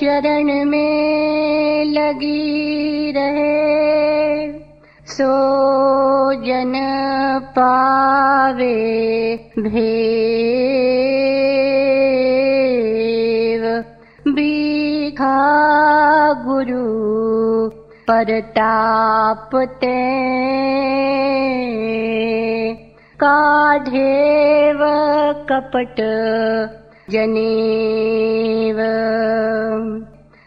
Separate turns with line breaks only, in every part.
चरण में लगी रहे। सो जन पावे भेव। बीखा गुरु परताप ते काढेव कपट जनेव।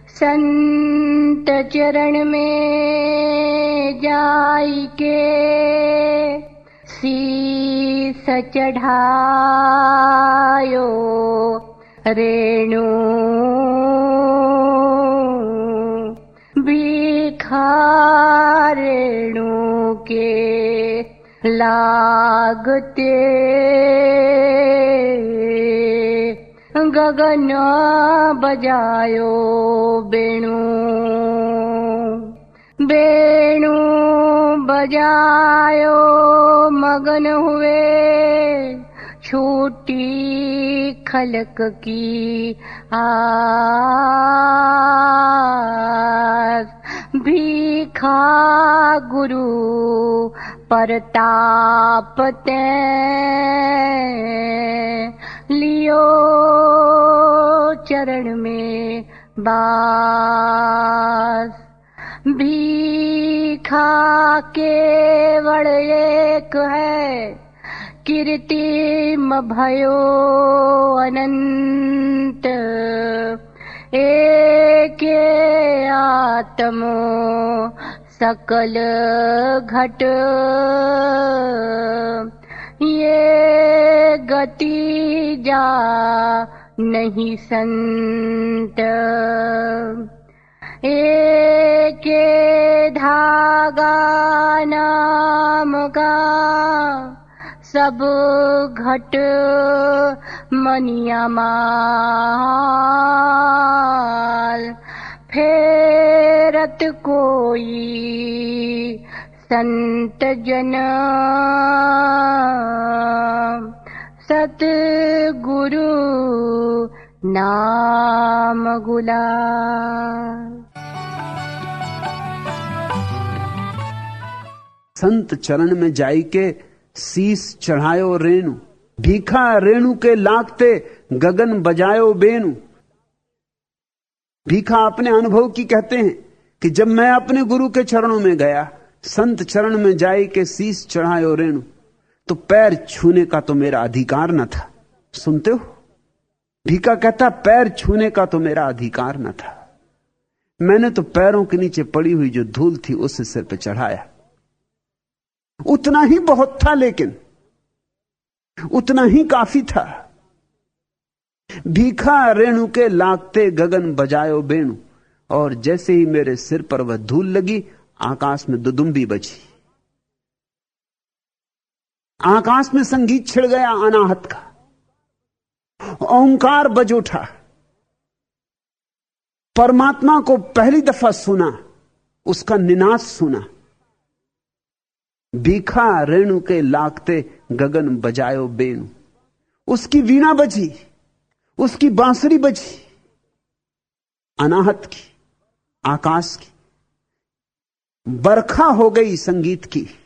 संत चरण में जाई के शीस चढ़ायो रेणु। रेणु के लागते। गगन बजायो बेणु। बेणु बजायो मगन हुए छोटी खलक की आस। भीखा गुरु परताप ते लियो चरण में बास। भीखा केवल एक है, कीर्तिम भयो अनंत। एक आत्मो सकल घट। ये गति जा नहीं का सब घट मनिया फेरत कोई संत जन सत गुरु नाम गुला
संत चरण में जाई के शीस चढ़ायो रेणु, भीखा रेणु के लागते गगन बजायो बेणु। भीखा अपने अनुभव की कहते हैं कि जब मैं अपने गुरु के चरणों में गया, संत चरण में जाई के शीस चढ़ायो रेणु। तो पैर छूने का तो मेरा अधिकार न था। सुनते हो? भीखा कहता, पैर छूने का तो मेरा अधिकार न था। मैंने तो पैरों के नीचे पड़ी हुई जो धूल थी उसे सिर पर चढ़ाया। उतना ही बहुत था लेकिन, उतना ही काफ़ी था। भीखा रेणु के लागते गगन बजायो बेणु, और जैसे ही मेरे सिर पर वह धूल लगी, आकाश में दुदुम्बी बजी। आकाश में संगीत छिड़ गया अनाहत का। ओंकार बज उठा। परमात्मा को पहली दफ़ा सुना, उसका निनाश सुना। भीखा रेणु के लागते गगन बजायो बेणु। उसकी वीणा बजी, उसकी बांसुरी बजी। अनाहत की, आकाश की, बरखा हो गई संगीत की।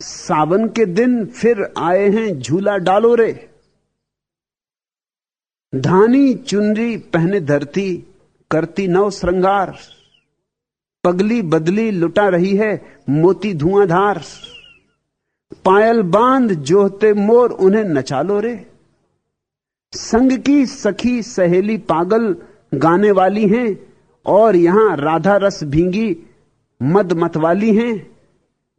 सावन के दिन फिर आए हैं झूला डालो रे धानी, चुनरी पहने धरती, करती नव श्रृंगार। पगली बदली लुटा रही है मोती धुआंधार। पायल बाँध जोहते मोर उन्हें नचालो रे। संग की सखी सहेली पागल गाने वाली हैं और यहाँ राधा रस भींगी मद मत वाली हैं।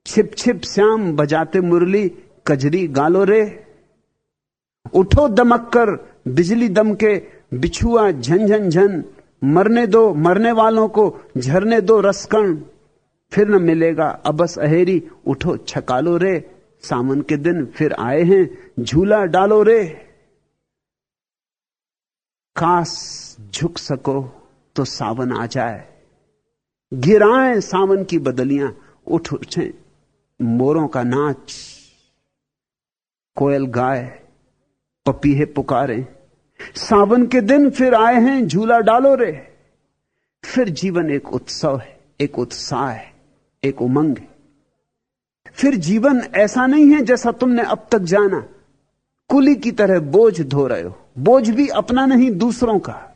छिप छिप श्याम बजाते मुरली, कजरी गालो रे। उठो दमक कर बिजली दम के बिछुआ झन झन झन, मरने दो, मरने वालों को झरने दो रसकण। फिर न मिलेगा अबस अहेरी, उठो छकालो रे। सावन के दिन फिर आए हैं, झूला डालो रे। काश झुक सको तो सावन आ जाए। गिराए सावन की बदलियाँ, उठ उठे। मोरों का नाच, कोयल गाए पपीहे पुकारे। सावन के दिन फिर आए हैं, झूला डालो रे। फिर जीवन एक उत्सव है, एक उत्साह है, एक उमंग है। फिर जीवन ऐसा नहीं है जैसा तुमने अब तक जाना। कुली की तरह बोझ धो रहे हो। बोझ भी अपना नहीं, दूसरों का।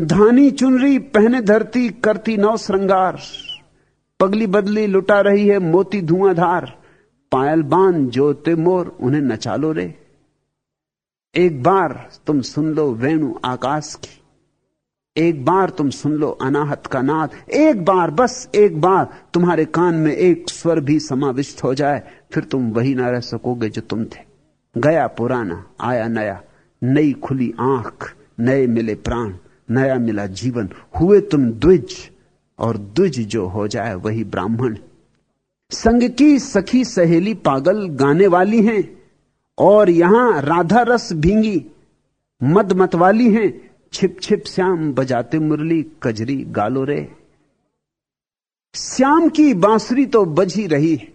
धानी चुनरी, पहने धरती, करती नौ श्रृंगार। पगली बदली लुटा रही है मोती धुआंधार। पायल बाँध जोते मोर, उन्हें नचालो रे। एक बार तुम सुन लो वेणु आकाश की। एक बार तुम सुन लो अनाहत का नाद। एक बार, बस एक बार, तुम्हारे कान में एक स्वर भी समाविष्ट हो जाए, फिर तुम वही ना रह सकोगे जो तुम थे। गया पुराना, आया नया। नई खुली आँख, नए मिले प्राण, नया मिला जीवन। हुए तुम द्विज। और द्विज जो हो जाए वही ब्राह्मण। संग की सखी सहेली पागल गाने वाली हैं और यहाँ राधा रस भींगी मद मत वाली हैं। छिप छिप श्याम बजाते मुरली कजरी गालो रे। श्याम की बांसुरी तो बज ही रही है,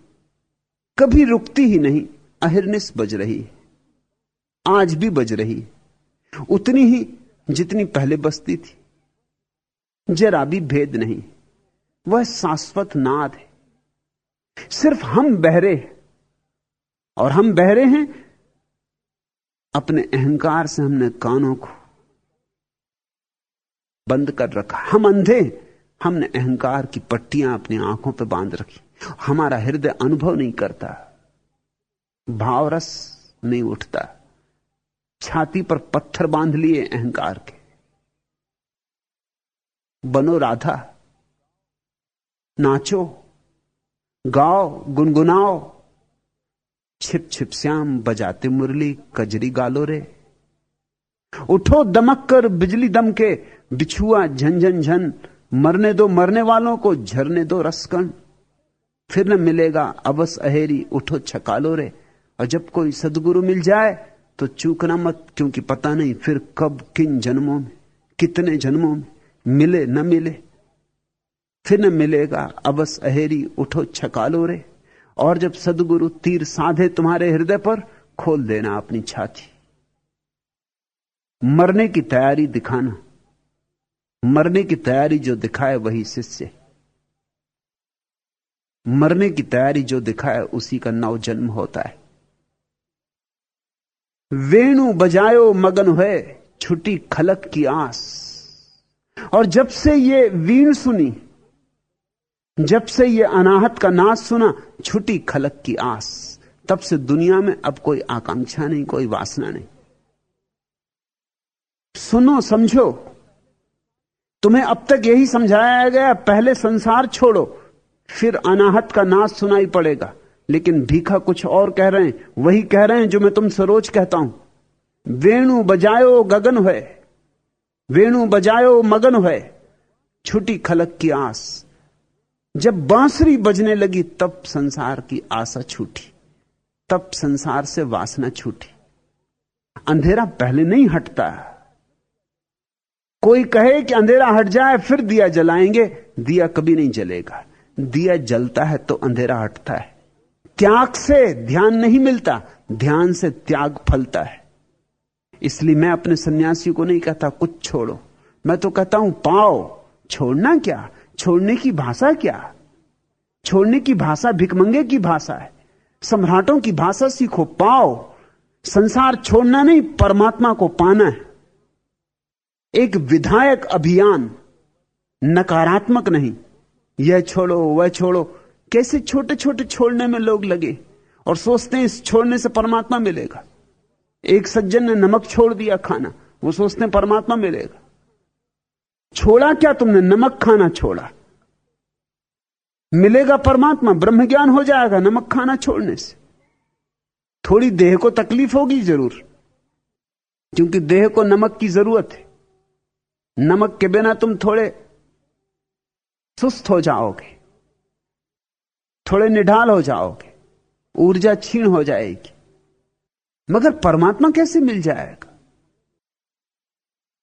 कभी रुकती ही नहीं अहिर्निस बज रही है, आज भी बज रही उतनी ही जितनी पहले बसती थी। जरा भी भेद नहीं। वह शाश्वत नाद है। सिर्फ़ हम बहरे और हम बहरे हैं अपने अहंकार से हमने कानों को बंद कर रखा हम अंधे हमने अहंकार की पट्टियाँ अपनी आँखों पर बाँध रखी। हमारा हृदय अनुभव नहीं करता। भावरस नहीं उठता। छाती पर पत्थर बाँध लिए अहंकार के। बनो राधा। नाचो, गाओ, गुनगुनाओ। छिप छिप श्याम बजाते मुरली, कजरी गालो रे। उठो दमक कर बिजली दम के, बिछुआ झन झन मरने दो मरने वालों को झरने दो रसकण। फिर न मिलेगा अवस अहेरी, उठो छकालो रे। और जब कोई सदगुरु मिल जाए तो चूकना मत, क्योंकि पता नहीं फिर कब किन जन्मों में, कितने जन्मों में। मिले न मिले। फिर न मिलेगा अबस अहेरी उठो छकालो रे। और जब सदगुरु तीर साधे तुम्हारे हृदय पर, खोल देना अपनी छाती। मरने की तैयारी दिखाना। मरने की तैयारी जो दिखाए वही शिष्य। मरने की तैयारी जो दिखाए उसी का नव जन्म होता है। वेणु बजायो मगन हुए छुट्टी खलक की आस। और जब से ये वीण सुनी, जब से ये अनाहत का नाच सुना, छुटी खलक की आस। तब से दुनिया में अब कोई आकांक्षा नहीं, कोई वासना नहीं। सुनो, समझो। तुम्हें अब तक यही समझाया गया, पहले संसार छोड़ो, फिर अनाहत का नाच सुनाई पड़ेगा। लेकिन भीखा कुछ और कह रहे हैं, वही कह रहे हैं जो मैं तुमसे रोज कहता हूँ। वेणु बजायो गगन है वेणु बजायो मगन है। छुटी खलक की आस। जब बांसुरी बजने लगी, तब संसार की आशा छूटी। तब संसार से वासना छूटी। अंधेरा पहले नहीं हटता। कोई कहे कि अंधेरा हट जाए, फिर दिया जलाएँगे। दिया कभी नहीं जलेगा। दिया जलता है तो अंधेरा हटता है। त्याग से ध्यान नहीं मिलता। ध्यान से त्याग फलता है। इसलिए मैं अपने सन्यासी को नहीं कहता, कुछ छोड़ो। मैं तो कहता हूँ, पाओ, छोड़ना क्या? छोड़ने की भाषा क्या? छोड़ने की भाषा भिकमंगे की भाषा है। सम्राटों की भाषा सीखो, पाओ। संसार छोड़ना नहीं, परमात्मा को पाना है। एक विधायक अभियान नकारात्मक नहीं। यह छोड़ो, वह छोड़ो। कैसे छोटे छोटे छोड़ने में लोग लगे? और सोचते हैं इस छोड़ने से परमात्मा मिलेगा। एक सज्जन ने नमक छोड़ दिया खाना। वो सोचते हैं परमात्मा मिलेगा। छोड़ा क्या तुमने? नमक खाना छोड़ा। मिलेगा परमात्मा ब्रह्म ज्ञान हो जाएगा नमक खाना छोड़ने से। थोड़ी देह को तकलीफ़ होगी ज़रूर, क्योंकि देह को नमक की ज़रूरत है। नमक के बिना तुम थोड़े सुस्त हो जाओगे, थोड़े निढाल हो जाओगे, ऊर्जा छीण हो जाएगी। मगर परमात्मा कैसे मिल जाएगा?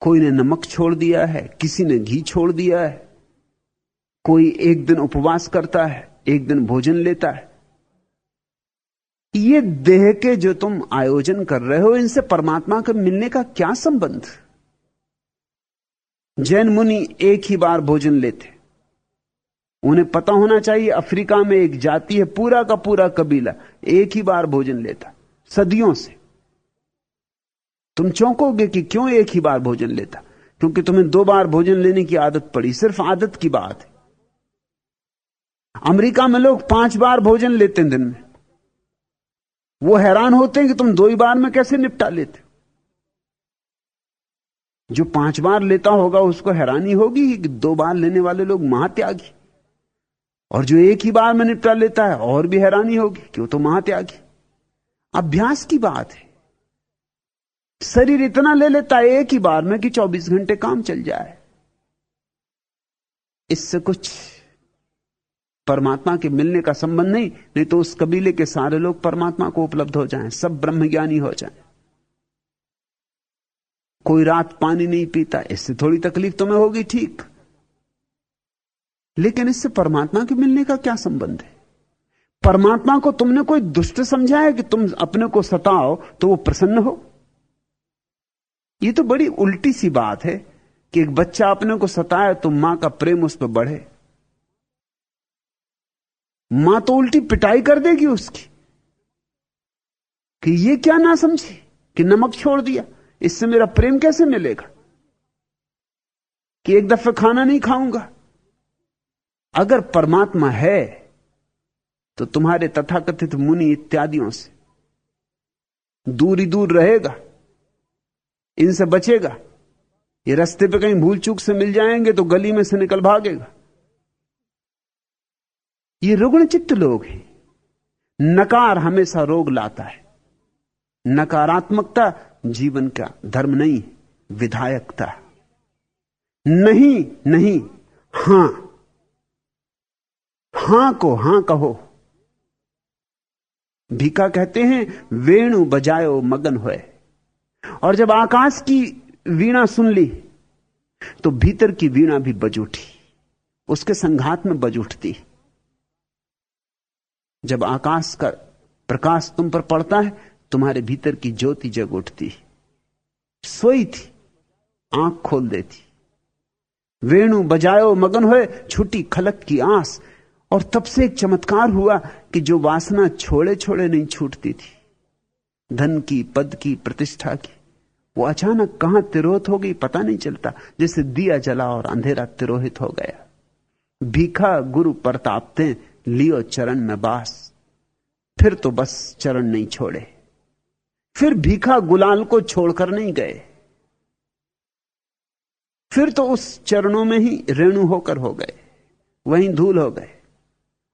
कोई ने नमक छोड़ दिया है, किसी ने घी छोड़ दिया है। कोई एक दिन उपवास करता है, एक दिन भोजन लेता है। ये देह के जो तुम आयोजन कर रहे हो, इनसे परमात्मा के मिलने का क्या संबंध? जैन मुनि एक ही बार भोजन लेते। उन्हें पता होना चाहिए, अफ्रीका में एक जाति है, पूरा का पूरा कबीला, एक ही बार भोजन लेता। सदियों से। तुम चौंकोगे कि क्यों एक ही बार भोजन लेता? क्योंकि तुम्हें दो बार भोजन लेने की आदत पड़ी, सिर्फ़ आदत की बात है। अमेरिका में लोग पाँच बार भोजन लेते हैं दिन में। वो हैरान होते हैं कि तुम दो ही बार में कैसे निपटा लेते जो पाँच बार लेता होगा, उसको हैरानी होगी कि दो बार लेने वाले लोग महात्यागी। और जो एक ही बार में निपटा लेता है, और भी हैरानी होगी कि वो तो महात्यागी। अभ्यास की बात है। शरीर इतना ले लेता है एक ही बार में कि 24 घंटे काम चल जाए। इससे कुछ परमात्मा के मिलने का संबंध नहीं नहीं तो उस कबीले के सारे लोग परमात्मा को उपलब्ध हो जाएँ, सब ब्रह्मज्ञानी हो जाएँ। कोई रात पानी नहीं पीता, इससे थोड़ी तकलीफ़ तुम्हें होगी, ठीक। लेकिन इससे परमात्मा के मिलने का क्या संबंध है? परमात्मा को तुमने कोई दुष्ट समझा है कि तुम अपने को सताओ तो वो प्रसन्न हो? ये तो बड़ी उल्टी सी बात है कि एक बच्चा अपने को सताए तो माँ का प्रेम उस पर बढ़े। माँ तो उल्टी पिटाई कर देगी उसकी कि ये क्या ना समझी कि नमक छोड़ दिया, इससे मेरा प्रेम कैसे मिलेगा? कि एक दफे खाना नहीं खाऊँगा। अगर परमात्मा है तो तुम्हारे तथाकथित मुनि इत्यादियों से। दूरी दूर रहेगा, इनसे बचेगा। ये रास्ते पे कहीं भूल चूक से मिल जाएँगे तो गली में से निकल भागेगा। ये रुग्ण चित्त लोग हैं। नकार हमेशा रोग लाता है। नकारात्मकता जीवन का धर्म नहीं, विधायकता। नहीं नहीं, हाँ। हाँ को हाँ कहो। भीका कहते हैं, वेणु बजायो मगन होए। और जब आकाश की वीणा सुन ली तो भीतर की वीणा भी बज उठी। उसके संघात में बज उठती। जब आकाश का प्रकाश तुम पर पड़ता है, तुम्हारे भीतर की ज्योति जग उठती। सोई थी, आँख खोल देती। वेणु बजायो मगन हुए छुट्टी खलक की आस। और तब से एक चमत्कार हुआ कि जो वासना छोड़े छोड़े नहीं छूटती थी। धन की, पद की, प्रतिष्ठा की। वो अचानक कहाँ तिरोहित हो गई पता नहीं चलता, जैसे दिया जला और अंधेरा तिरोहित हो गया। भीखा गुरु प्रतापते लियो चरण में बास। फिर तो बस चरण नहीं छोड़े। फिर भीखा गुलाल को छोड़कर नहीं गए। फिर तो उस चरणों में ही रेणु होकर हो गए। वहीं धूल हो गए।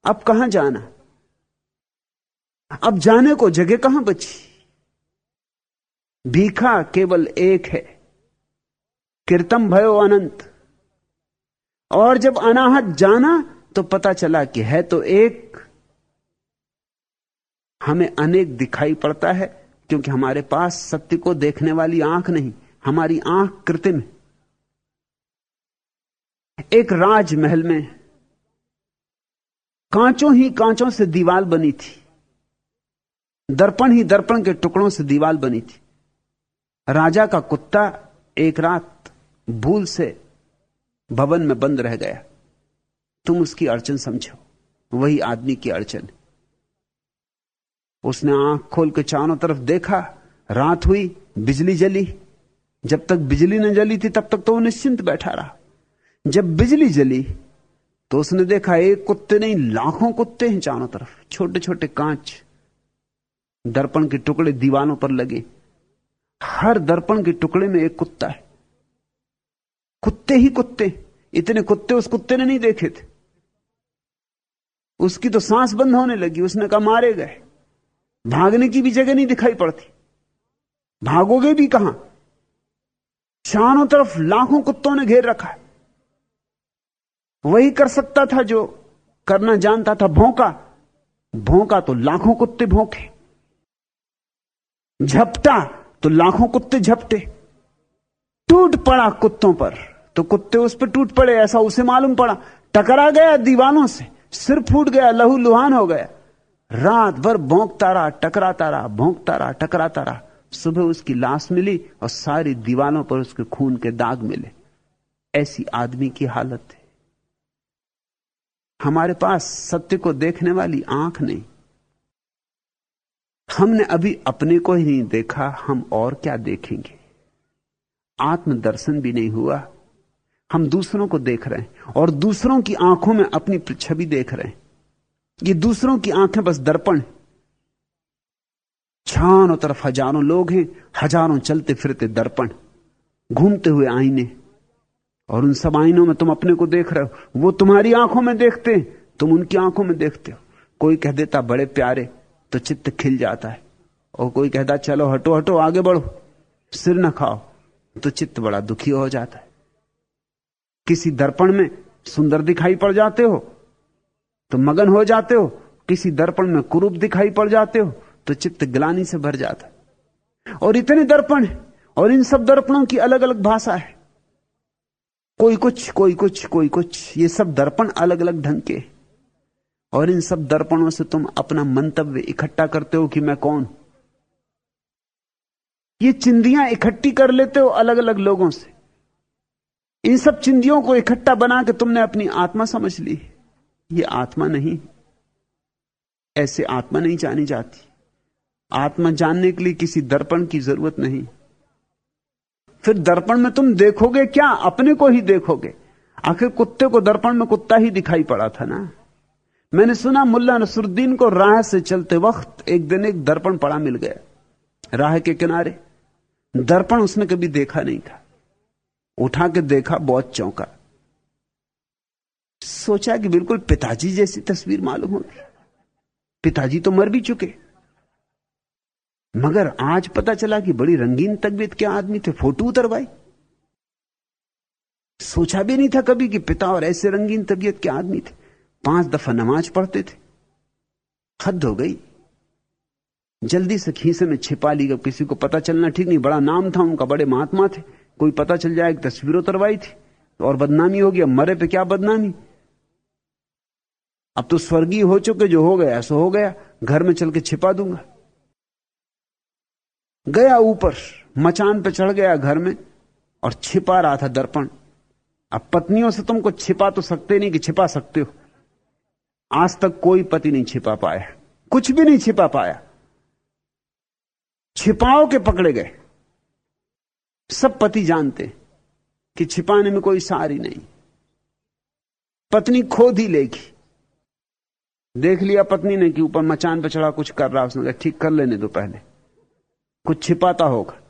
अब कहाँ जाना? अब जाने को जगह कहाँ बची? भीखा केवल एक है, कीर्तम भयो अनंत। और जब अनाहत जाना तो पता चला कि है तो एक। हमें अनेक दिखाई पड़ता है, क्योंकि हमारे पास सत्य को देखने वाली आँख नहीं, हमारी आँख कृत्रिम है। एक राजमहल में कांचों ही कांचों से दीवार बनी थी। दर्पण ही दर्पण के टुकड़ों से दीवाल बनी थी। राजा का कुत्ता एक रात भूल से भवन में बंद रह गया। तुम उसकी अड़चन समझो, वही आदमी की अड़चन। उसने आँख खोल के चारों तरफ़ देखा, रात हुई, बिजली जली। जब तक बिजली न जली थी, तब तक तो वो निश्चिंत बैठा रहा। जब बिजली जली तो उसने देखा, एक कुत्ते नहीं, लाखों कुत्ते हैं चारों तरफ़ छोटे छोटे कांच। दर्पण के टुकड़े दीवानों पर लगे। हर दर्पण के टुकड़े में एक कुत्ता है। कुत्ते ही कुत्ते। इतने कुत्ते उस कुत्ते ने नहीं देखे थे। उसकी तो सांस बंद होने लगी। उसने कहा, मारे गए। भागने की भी जगह नहीं दिखाई पड़ती। भागोगे भी कहाँ? चारों तरफ़ लाखों कुत्तों ने घेर रखा वही कर सकता था जो करना जानता था। भौंका। भौंका तो लाखों कुत्ते भौंके। झपटा तो लाखों कुत्ते झपटे। टूट पड़ा कुत्तों पर तो कुत्ते उस पर टूट पड़े, ऐसा उसे मालूम पड़ा। टकरा गया दीवानों से, सिर फूट गया, लहू लुहान हो गया। रात भर भोंकता रहा, टकराता रहा, भोंकता रहा, टकराता रहा। सुबह उसकी लाश मिली और सारी दीवानों पर उसके खून के दाग मिले। ऐसी आदमी की हालत है। हमारे पास सत्य को देखने वाली आँख नहीं हमने अभी अपने को ही नहीं देखा, हम और क्या देखेंगे? आत्मदर्शन भी नहीं हुआ। हम दूसरों को देख रहे हैं और दूसरों की आँखों में अपनी छवि देख रहे हैं। ये दूसरों की आँखें बस दर्पण चारों तरफ़ हज़ारों लोग हैं, हज़ारों चलते फिरते दर्पण, घूमते हुए आईने। और उन सब आईनों में तुम अपने को देख रहे हो। वो तुम्हारी आँखों में देखते हैं, तुम उनकी आँखों में देखते हो। कोई कह देता, बड़े प्यारे तो चित्त खिल जाता है। और कोई कहता, चलो, हटो हटो, आगे बढ़ो। सिर न खाओ तो चित्त बड़ा दुखी हो जाता है। किसी दर्पण में सुंदर दिखाई पड़ जाते हो तो मगन हो जाते हो। किसी दर्पण में कुरूप दिखाई पड़ जाते हो तो चित्त ग्लानी से भर जाता है। और इतने दर्पण है, और इन सब दर्पणों की अलग अलग भाषा है। कोई कुछ कोई कुछ कोई कुछ, ये सब दर्पण अलग अलग ढंग के और इन सब दर्पणों से तुम अपना मंतव्य इकट्ठा करते हो कि मैं कौन? ये चिंदियाँ इकट्ठी कर लेते हो अलग अलग लोगों से। इन सब चिंदियों को इकट्ठा बना के तुमने अपनी आत्मा समझ ली। ये आत्मा नहीं। ऐसे आत्मा नहीं जानी जाती। आत्मा जानने के लिए किसी दर्पण की ज़रूरत नहीं। फिर दर्पण में तुम देखोगे क्या? अपने को ही देखोगे। आखिर कुत्ते को दर्पण में कुत्ता ही दिखाई पड़ा था ना? मैंने सुना मुल्ला नसरुद्दीन को राह से चलते वक्त एक दिन एक दर्पण पड़ा मिल गया, राह के किनारे। दर्पण उसने कभी देखा नहीं था। उठा के देखा, बहुत चौंका। सोचा कि बिल्कुल पिताजी जैसी तस्वीर मालूम होगी पिताजी तो मर भी चुके। मगर आज पता चला कि बड़ी रंगीन तबीयत के आदमी थे, फ़ोटो उतरवाई। सोचा भी नहीं था कभी कि पिता और ऐसे रंगीन तबीयत के आदमी थे। पाँच दफ़ा नमाज़ पढ़ते थे। हद हो गई। जल्दी से खीसे में छिपा ली गई किसी को पता चलना ठीक नहीं, बड़ा नाम था उनका, बड़े महात्मा थे। कोई पता चल जाए तस्वीर उतरवाई थी और बदनामी हो गया, मरे पे क्या बदनामी? अब तो स्वर्गीय हो चुके, जो हो गया सो हो गया, घर में चल के छिपा दूँगा। गया ऊपर, मचान पे चढ़ गया घर में, और छिपा रहा था दर्पण। अब पत्नियों से तुमको छिपा तो सकते नहीं कि छिपा सकते हो। आज तक कोई पति नहीं छिपा पाया। कुछ भी नहीं छिपा पाया। छिपाओ के पकड़े गए। सब पति जानते कि छिपाने में कोई सारी नहीं। पत्नी खोद ही लेगी। देख लिया पत्नी ने कि ऊपर मचान पे चढ़ा, कुछ कर रहा उसने, कहा, ठीक, कर लेने दो पहले। कुछ छिपाता होगा।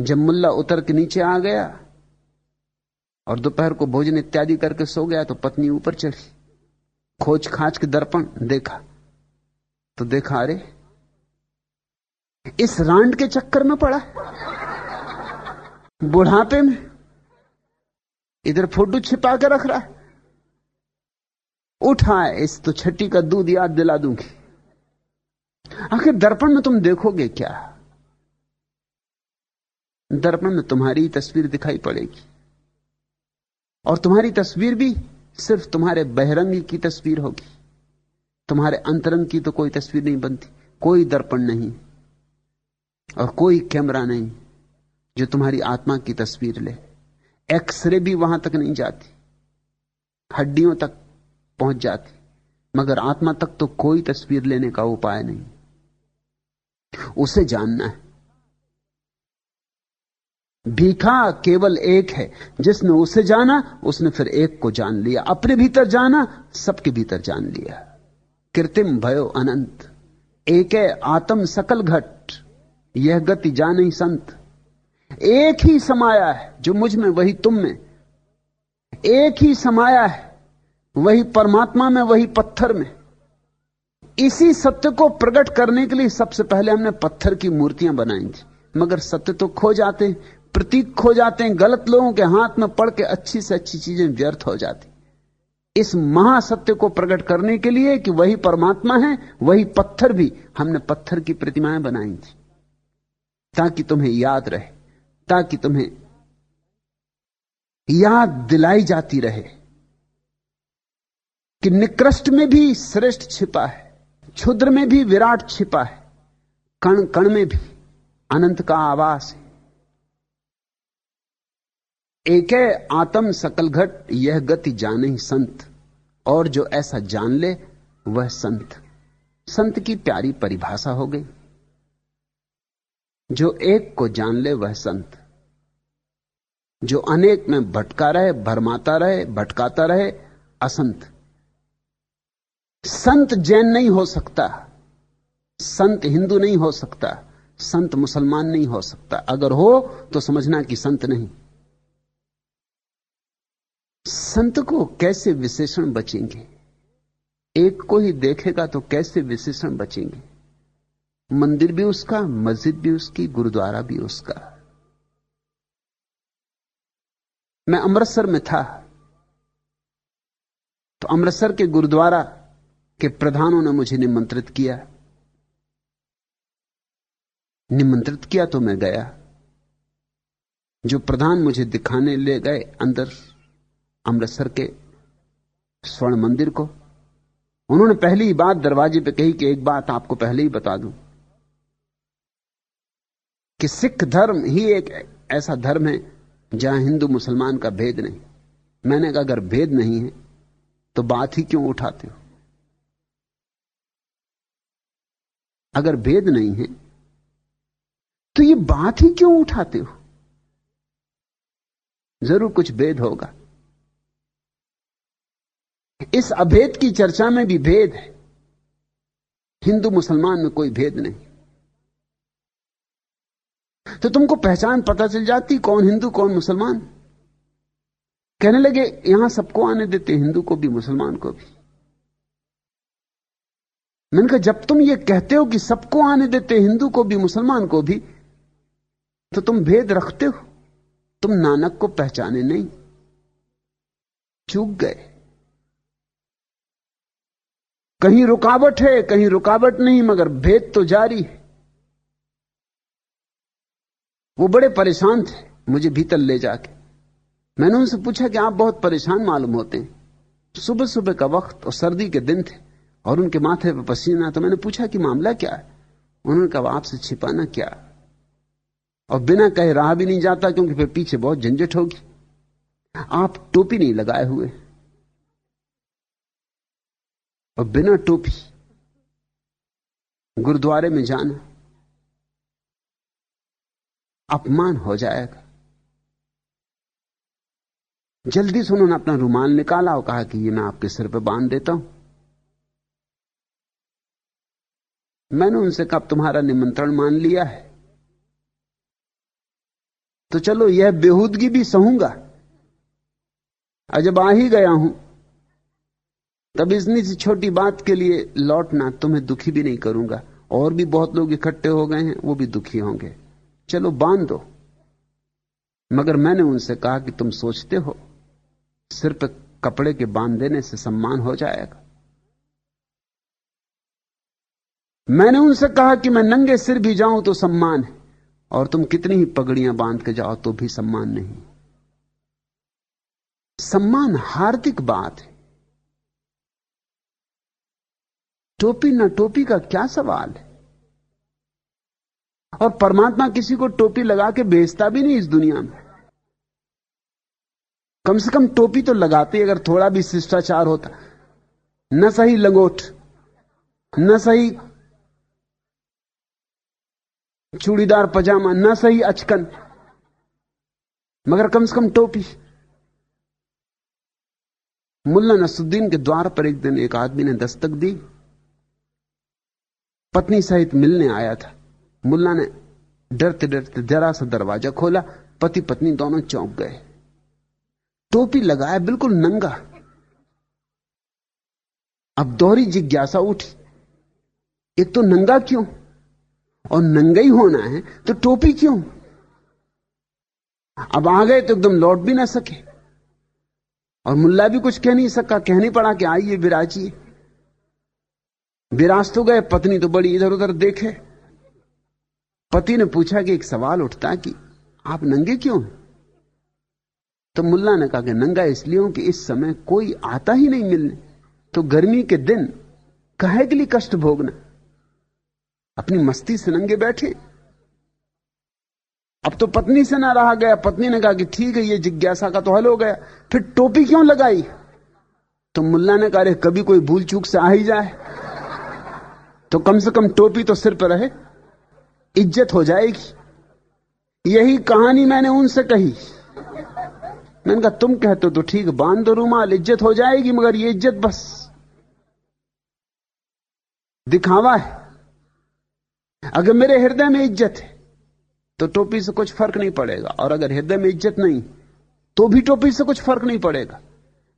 जब मुल्ला उतर के नीचे आ गया और दोपहर को भोजन इत्यादि करके सो गया तो पत्नी ऊपर चढ़ी। खोज खाच के दर्पण देखा। तो देखा, अरे, इस रांड के चक्कर में पड़ा। बुढ़ापे में इधर फ़ोटो छिपा के रख रहा। है उठाए इस तो छठी का दूध याद दिला दूँगी। आखिर दर्पण में तुम देखोगे क्या? दर्पण में तुम्हारी तस्वीर दिखाई पड़ेगी। और तुम्हारी तस्वीर भी सिर्फ़ तुम्हारे बहरंगी की तस्वीर होगी। तुम्हारे अंतरंग की तो कोई तस्वीर नहीं बनती, कोई दर्पण नहीं और कोई कैमरा नहीं जो तुम्हारी आत्मा की तस्वीर ले। एक्सरे भी वहाँ तक नहीं जाती, हड्डियों तक पहुँच जाती, मगर आत्मा तक तो कोई तस्वीर लेने का उपाय नहीं। उसे जानना है। भीखा केवल एक है। जिसने उसे जाना, उसने फिर एक को जान लिया। अपने भीतर जाना, सबके भीतर जान लिया। कृत्रिम भयो अनंत। एक है आत्म सकल घट। यह गति जान ही संत। एक ही समाया है, जो मुझमें, वही तुम में। एक ही समाया है, वही परमात्मा में, वही पत्थर में। इसी सत्य को प्रकट करने के लिए सबसे पहले हमने पत्थर की मूर्तियाँ बनाई थी। मगर सत्य तो खो जाते प्रतीक खो जाते हैं, गलत लोगों के हाथ में पड़ के अच्छी से अच्छी चीज़ें व्यर्थ हो जाती। इस महासत्य को प्रकट करने के लिए कि वही परमात्मा है, वही पत्थर भी हमने पत्थर की प्रतिमाएँ बनाई थी। ताकि तुम्हें याद रहे, ताकि तुम्हें याद दिलाई जाती रहे कि निकृष्ट में भी श्रेष्ठ छिपा है, क्षुद्र में भी विराट छिपा है कण कण में भी अनंत का आवास है। एक है आत्म सकल घट, यह गति जाने ही संत। और जो ऐसा जान ले, वह संत। संत की प्यारी परिभाषा हो गई। जो एक को जान ले, वह संत। जो अनेक में भटका रहे, भरमाता रहे, भटकाता रहे, असंत। संत जैन नहीं हो सकता। संत हिंदू नहीं हो सकता। संत मुसलमान नहीं हो सकता। अगर हो तो समझना कि संत नहीं। संत को कैसे विशेषण बचेंगे? एक को ही देखेगा तो कैसे विशेषण बचेंगे? मंदिर भी उसका, मस्जिद भी उसकी, गुरुद्वारा भी उसका। मैं अमृतसर में था। तो अमृतसर के गुरुद्वारा के प्रधानों ने मुझे निमंत्रित किया। निमंत्रित किया तो मैं गया। जो प्रधान मुझे दिखाने ले गए अंदर अमृतसर के स्वर्ण मंदिर को। उन्होंने पहली बात दरवाजे पे कही कि एक बात आपको पहले ही बता दूँ कि सिख धर्म ही एक ऐसा धर्म है जहाँ हिंदू मुसलमान का भेद नहीं। मैंने कहा, अगर भेद नहीं है तो बात ही क्यों उठाते हो? अगर भेद नहीं है तो ये बात ही क्यों उठाते हो? ज़रूर कुछ भेद होगा। इस अभेद की चर्चा में भी भेद है। हिंदू मुसलमान में कोई भेद नहीं। तो तुमको पहचान पता चल जाती कौन हिंदू, कौन मुसलमान। कहने लगे, यहाँ सबको आने देते, हिंदू को भी, मुसलमान को भी। मैंने कहा, जब तुम ये कहते हो कि सबको आने देते, हिंदू को भी, मुसलमान को भी तो तुम भेद रखते हो। तुम नानक को पहचाने नहीं। चूक गए। कहीं रुकावट है, कहीं रुकावट नहीं, मगर भेद तो जारी है। वो बड़े परेशान थे, मुझे भीतर ले जाके। मैंने उनसे पूछा कि आप बहुत परेशान मालूम होते हैं। सुबह सुबह का वक्त और सर्दी के दिन थे, और उनके माथे पर पसीना तो मैंने पूछा कि मामला क्या है? उन्होंने कहा, आपसे छिपाना क्या और बिना कहे रहा भी नहीं जाता, क्योंकि फिर पीछे बहुत झंझट होगी। आप टोपी नहीं लगाए हुए। और बिना टोपी गुरुद्वारे में जाना अपमान हो जाएगा। जल्दी से उन्होंने अपना रुमाल निकाला और कहा कि ये मैं आपके सिर पे बाँध देता हूँ। मैंने उनसे कहा तुम्हारा निमंत्रण मान लिया है। तो चलो, यह बेहूदगी भी सहूँगा। जब आ ही गया हूँ तब इतनी सी छोटी बात के लिए लौटना तुम्हें दुखी भी नहीं करूँगा। और भी बहुत लोग इकट्ठे हो गए हैं, वो भी दुखी होंगे। चलो, बाँध दो। मगर मैंने उनसे कहा कि तुम सोचते हो, सिर पे कपड़े के बाँध देने से सम्मान हो जाएगा। मैंने उनसे कहा कि मैं नंगे सिर भी जाऊँ तो सम्मान है, और तुम कितनी ही पगड़ियाँ बाँध के जाओ तो भी सम्मान नहीं। सम्मान हार्दिक बात है। टोपी न टोपी का क्या सवाल है? और परमात्मा किसी को टोपी लगा के बेचता भी नहीं इस दुनिया में। कम से कम टोपी तो लगाते अगर थोड़ा भी शिष्टाचार होता। न सही लंगोट, न सही चूड़ीदार पजामा, न सही अचकन, मगर कम से कम टोपी। मुल्ला नसुद्दीन के द्वार पर एक दिन एक आदमी ने दस्तक दी। पत्नी सहित मिलने आया था। मुल्ला ने डरते डरते जरा सा दरवाज़ा खोला, पति पत्नी दोनों चौंक गए। टोपी लगाया, बिल्कुल नंगा। अब दोहरी जिज्ञासा उठी, एक तो नंगा क्यों? और नंगा ही होना है तो टोपी क्यों? अब आ गए तो एकदम लौट भी ना सके। और मुल्ला भी कुछ कह नहीं सका कह नहीं पड़ा कि आइए विराजिए विराज तो गए, पत्नी तो बड़ी इधर उधर देखे। पति ने पूछा कि एक सवाल उठता कि, आप नंगे क्यों तो मुल्ला ने कहा कि, नंगा इसलिए हूँ कि इस समय कोई आता ही नहीं मिलने। तो गर्मी के दिन कहे के लिए कष्ट भोगना? अपनी मस्ती से नंगे बैठे। अब तो पत्नी से ना रहा गया। पत्नी ने कहा कि, ठीक है, ये जिज्ञासा का तो हल हो गया। फिर टोपी क्यों लगाई? तो मुल्ला ने कहा कभी कोई भूल चूक से आ ही जाए। तो कम से कम टोपी तो सिर पर रहे, इज़्ज़त हो जाएगी। यही कहानी मैंने उनसे कही। मैंने कहा, तुम कहते हो तो ठीक, बाँध दो रूमाल, इज़्ज़त हो जाएगी, मगर ये इज़्ज़त बस। दिखावा है। अगर मेरे हृदय में इज़्ज़त है तो टोपी से कुछ फ़र्क नहीं पड़ेगा। और अगर हृदय में इज़्ज़त नहीं तो भी टोपी से कुछ फ़र्क नहीं पड़ेगा।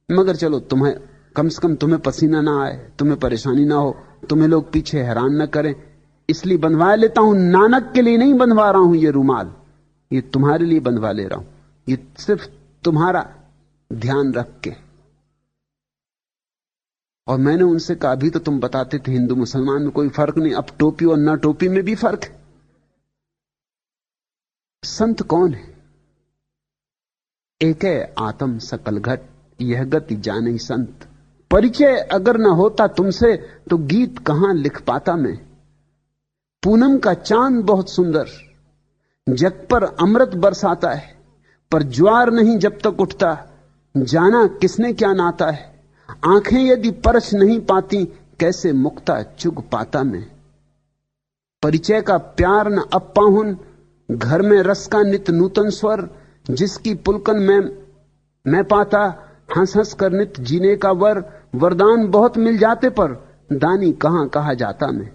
मगर चलो, तुम्हें कम से कम तुम्हें पसीना ना आए, तुम्हें परेशानी ना हो तुम्हें लोग पीछे हैरान ना करें। इसलिए बंधवा लेता हूँ। नानक के लिए नहीं बंधवा रहा हूँ ये रूमाल। ये तुम्हारे लिए बंधवा ले रहा हूँ। ये सिर्फ़ तुम्हारा ध्यान रख के। और मैंने उनसे कहा, अभी तो तुम बताते थे हिंदू मुसलमान में कोई फ़र्क नहीं। अब टोपी और ना टोपी में भी फ़र्क है। संत कौन है? एक है आत्म सकल घट। यह गति जाने संत। परिचय अगर ना होता तुमसे तो गीत कहाँ लिख पाता मैं? पूनम का चाँद बहुत सुंदर, जग पर अमृत बरसाता है, पर ज्वार नहीं जब तक उठता, जाना किसने क्या नाता है? आँखें यदि परछ नहीं पाती, कैसे मुक्ता चुग पाता मैं? परिचय का प्यार न अपाहुन, घर में रस का नित नूतन स्वर, जिसकी पुलकन में, मैं पाता हंस हंस कर नित जीने का वर वरदान बहुत मिल जाते पर दानी कहाँ कहा जाता मैं?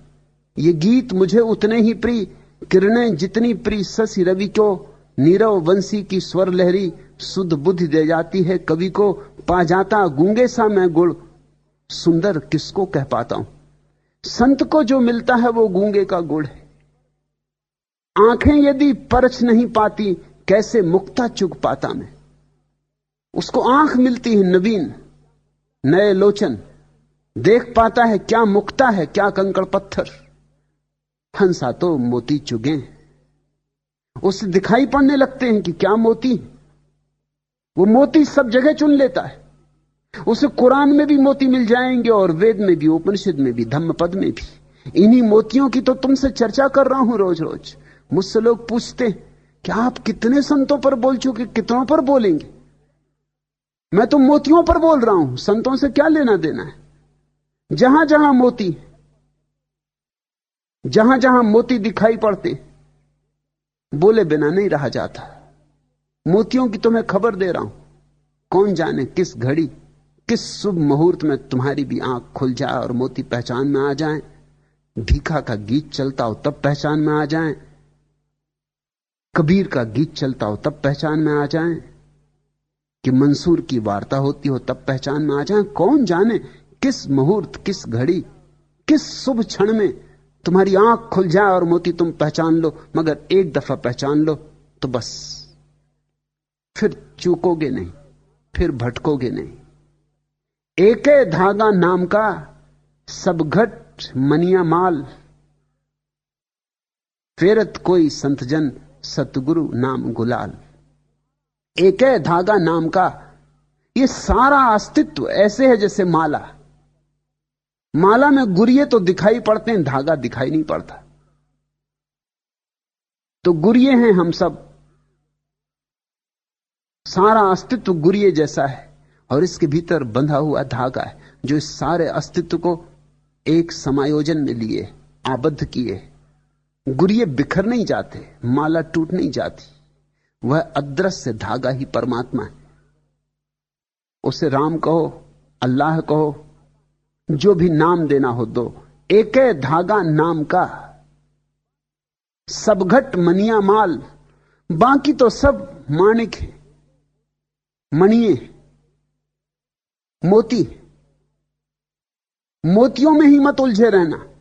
ये गीत मुझे उतने ही प्रिय, किरणें जितनी प्रिय शशि रवि को, नीरव वंशी की स्वर लहरी शुद्ध बुद्धि दे जाती है, कवि को पा जाता गूँगे सा मैं गुड़। सुंदर किसको कह पाता हूँ? संत को जो मिलता है वो गूँगे का गुड़ है। आँखें यदि परछ नहीं पाती, कैसे मुक्ता चुग पाता मैं? उसको आँख मिलती है नवीन नए लोचन। देख पाता है क्या मुक्ता है, क्या कंकड़ पत्थर। हंसा तो मोती चुगे। उसे दिखाई पड़ने लगते हैं कि क्या मोती। वो मोती सब जगह चुन लेता है। उसे कुरान में भी मोती मिल जाएँगे और वेद में भी, उपनिषद में भी धम्म पद में भी। इन्हीं मोतियों की तो तुमसे चर्चा कर रहा हूँ रोज रोज मुझसे लोग पूछते कि आप कितने संतों पर बोल चुके, कितनों पर बोलेंगे? मैं तो मोतियों पर बोल रहा हूँ, संतों से क्या लेना देना है? जहाँ जहाँ मोती, जहाँ जहाँ मोती दिखाई पड़ते, बोले बिना नहीं रहा जाता। मोतियों की तुम्हें खबर दे रहा हूँ, कौन जाने किस घड़ी, किस शुभ मुहूर्त में तुम्हारी भी आँख खुल जाए और मोती पहचान में आ जाए। भीखा का गीत चलता हो तब पहचान में आ जाए। कबीर का गीत चलता हो तब पहचान में आ जाए। कि मंसूर की वार्ता होती हो, तब पहचान में आ जाए। कौन जाने किस मुहूर्त, किस घड़ी, किस शुभ क्षण में तुम्हारी आँख खुल जाए और मोती तुम पहचान लो, मगर एक दफ़ा पहचान लो तो बस। फिर चूकोगे नहीं, फिर भटकोगे नहीं। एक धागा नाम का, सब घट मनिया माल। फेरत कोई संतजन, सतगुरु नाम गुलाल। एक धागा नाम का। ये सारा अस्तित्व ऐसे है जैसे माला। माला में गुरिये तो दिखाई पड़ते हैं, धागा दिखाई नहीं पड़ता। तो गुरिये हैं हम सब। सारा अस्तित्व गुरिये जैसा है और इसके भीतर बंधा हुआ धागा है, जो इस सारे अस्तित्व को एक समायोजन में लिए, आबद्ध किए। गुरिये बिखर नहीं जाते, माला टूट नहीं जाती। वह अदृश्य धागा ही परमात्मा है। उसे राम कहो, अल्लाह कहो, जो भी नाम देना हो दो। एक धागा नाम का। सब घट मनिया माल, बाकी तो सब माणिक है। मणिए मोती मोतियों में ही मत उलझे रहना।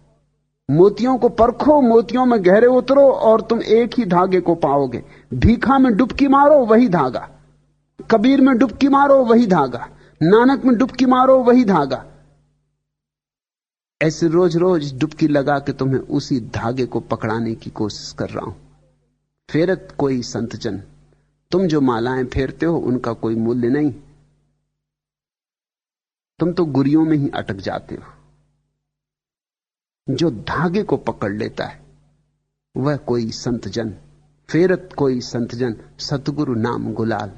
मोतियों को परखो, मोतियों में गहरे उतरो और तुम एक ही धागे को पाओगे। भीखा में डुबकी मारो, वही धागा। कबीर में डुबकी मारो, वही धागा। नानक में डुबकी मारो, वही धागा। ऐसे रोज रोज डुबकी लगा के तुम्हें उसी धागे को पकड़ाने की कोशिश कर रहा हूँ। फेरत कोई संतजन। तुम जो मालाएँ फेरते हो, उनका कोई मूल्य नहीं। तुम तो गुरियों में ही अटक जाते हो। जो धागे को पकड़ लेता है, वह कोई संतजन, फेरत कोई संतजन, सतगुरु नाम गुलाल।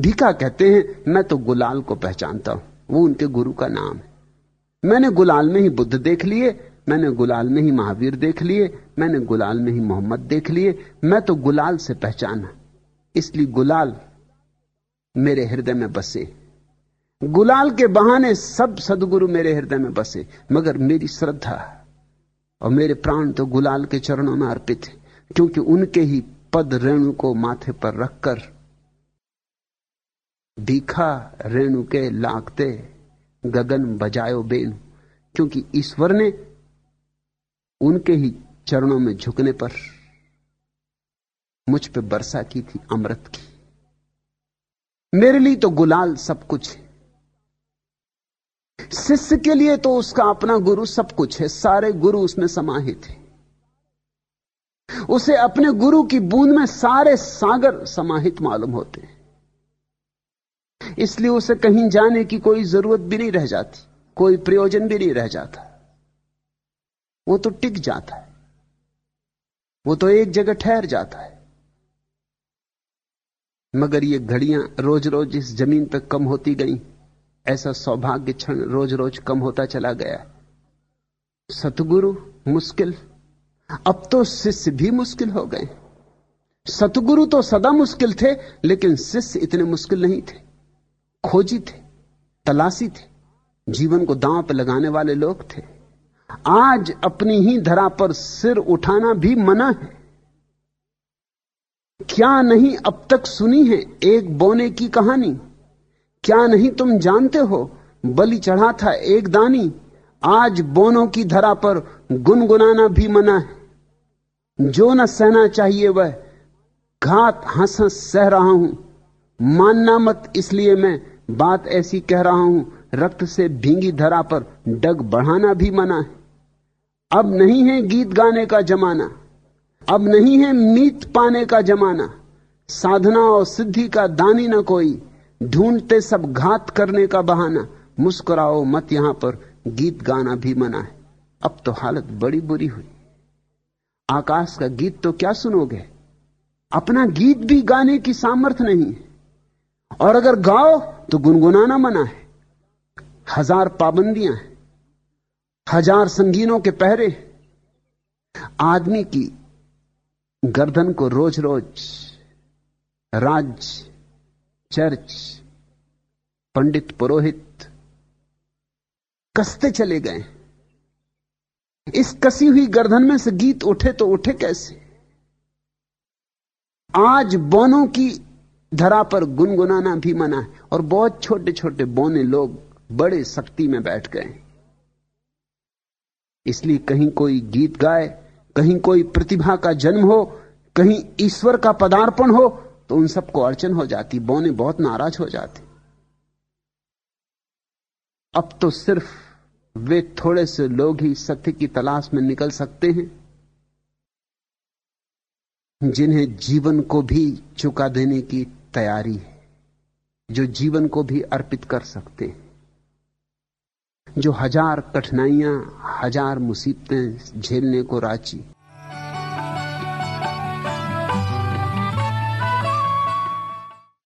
भीखा कहते हैं, मैं तो गुलाल को पहचानता हूँ, वो उनके गुरु का नाम है। मैंने गुलाल में ही बुद्ध देख लिए, मैंने गुलाल में ही महावीर देख लिए, मैंने गुलाल में ही मोहम्मद देख लिए, मैं तो गुलाल से पहचाना। इसलिए गुलाल मेरे हृदय में बसे। गुलाल के बहाने सब सदगुरु मेरे हृदय में बसे, मगर मेरी श्रद्धा और मेरे प्राण तो गुलाल के चरणों में अर्पित है, क्योंकि उनके ही पद रेणु को माथे पर रखकर भीखा रेणु के लागते गगन बजायो बेन क्योंकि ईश्वर ने उनके ही चरणों में झुकने पर मुझ पे वर्षा की थी, अमृत की। मेरे लिए तो गुलाल सब कुछ है। शिष्य के लिए तो उसका अपना गुरु सब कुछ है, सारे गुरु उसमें समाहित है। उसे अपने गुरु की बूंद में सारे सागर समाहित मालूम होते हैं। इसलिए उसे कहीं जाने की कोई ज़रूरत भी नहीं रह जाती, कोई प्रयोजन भी नहीं रह जाता। वो तो टिक जाता है, वो तो एक जगह ठहर जाता है। मगर ये घड़ियाँ रोज रोज इस ज़मीन पर कम होती गई। ऐसा सौभाग्य क्षण रोज रोज कम होता चला गया। सतगुरु मुश्किल। अब तो शिष्य भी मुश्किल हो गए। सतगुरु तो सदा मुश्किल थे, लेकिन शिष्य इतने मुश्किल नहीं थे। खोजी थे, तलाशी थे। जीवन को दांव पर लगाने वाले लोग थे। आज अपनी ही धरा पर सिर उठाना भी मना है। क्या नहीं अब तक सुनी है एक बोने की कहानी? क्या नहीं तुम जानते हो? बलि चढ़ा था एक दानी। आज बोनों की धरा पर गुनगुनाना भी मना है। जो न सहना चाहिए वह घात हंस सह रहा हूँ। मानना मत इसलिए मैं बात ऐसी कह रहा हूँ, रक्त से भींगी धरा पर डग बढ़ाना भी मना है। अब नहीं है गीत गाने का जमाना। अब नहीं है मीत पाने का जमाना। साधना और सिद्धि का दानी न कोई। ढूंढते सब घात करने का बहाना। मुस्कुराओ मत यहाँ पर, गीत गाना भी मना है। अब तो हालत बड़ी बुरी हुई। आकाश का गीत तो क्या सुनोगे? अपना गीत भी गाने की सामर्थ्य नहीं है। और अगर गाओ तो गुनगुनाना मना है। हज़ार पाबंदियाँ हैं। हज़ार संगीनों के पहरे आदमी की गर्दन को रोज रोज राज चर्च, पंडित पुरोहित, कसते चले गए। इस कसी हुई गर्दन में से गीत उठे तो उठे कैसे? आज बोनों की धरा पर गुनगुनाना भी मना है और बहुत छोटे छोटे बोने लोग बड़े शक्ति में बैठ गए। इसलिए कहीं कोई गीत गाए, कहीं कोई प्रतिभा का जन्म हो, कहीं ईश्वर का पदार्पण हो तो उन सबको अड़चन हो जाती, बोने बहुत नाराज़ हो जाते। अब तो सिर्फ़ वे थोड़े से लोग ही सत्य की तलाश में निकल सकते हैं, जिन्हें जीवन को भी चुका देने की तैयारी है, जो जीवन को भी अर्पित कर सकते हैं, जो हज़ार कठिनाइयाँ, हज़ार मुसीबतें झेलने को राज़ी